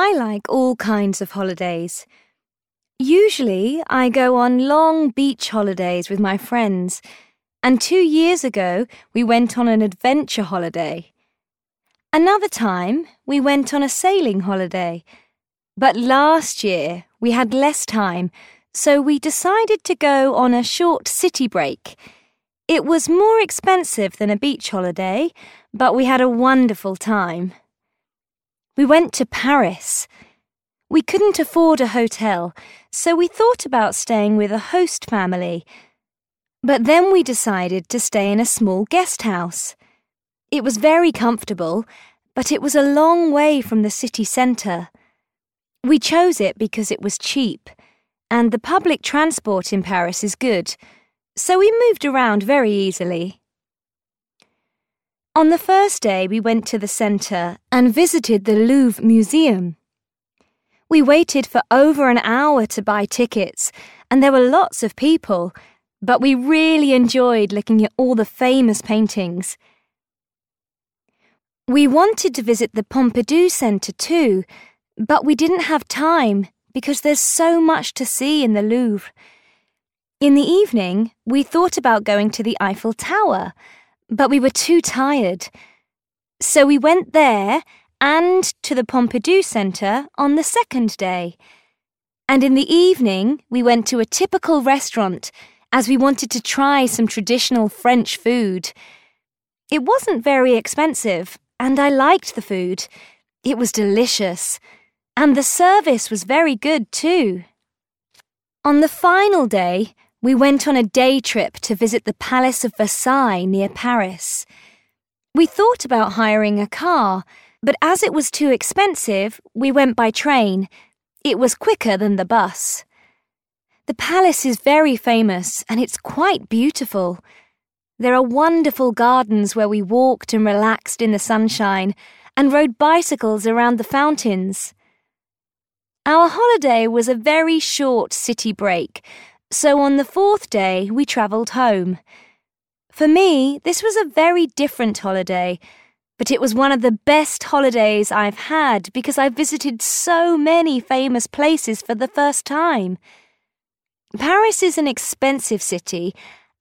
I like all kinds of holidays. Usually, I go on long beach holidays with my friends, and two years ago, we went on an adventure holiday. Another time, we went on a sailing holiday. But last year, we had less time, so we decided to go on a short city break. It was more expensive than a beach holiday, but we had a wonderful time. We went to Paris. We couldn't afford a hotel, so we thought about staying with a host family. But then we decided to stay in a small guest house. It was very comfortable, but it was a long way from the city centre. We chose it because it was cheap, and the public transport in Paris is good, so we moved around very easily. On the first day, we went to the centre and visited the Louvre Museum. We waited for over an hour to buy tickets, and there were lots of people, but we really enjoyed looking at all the famous paintings. We wanted to visit the Pompidou Centre too, but we didn't have time because there's so much to see in the Louvre. In the evening, we thought about going to the Eiffel Tower, but we were too tired. So we went there and to the Pompidou Centre on the second day. And in the evening, we went to a typical restaurant as we wanted to try some traditional French food. It wasn't very expensive, and I liked the food. It was delicious. And the service was very good too. On the final day, we went on a day trip to visit the Palace of Versailles near Paris. We thought about hiring a car but as it was too expensive, we went by train. It was quicker than the bus. The palace is very famous and it's quite beautiful. There are wonderful gardens where we walked and relaxed in the sunshine and rode bicycles around the fountains. Our holiday was a very short city break, so on the fourth day we travelled home. For me, this was a very different holiday but it was one of the best holidays I've had because I visited so many famous places for the first time. Paris is an expensive city,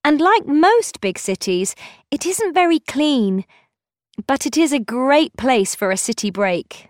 and like most big cities, it isn't very clean, but it is a great place for a city break.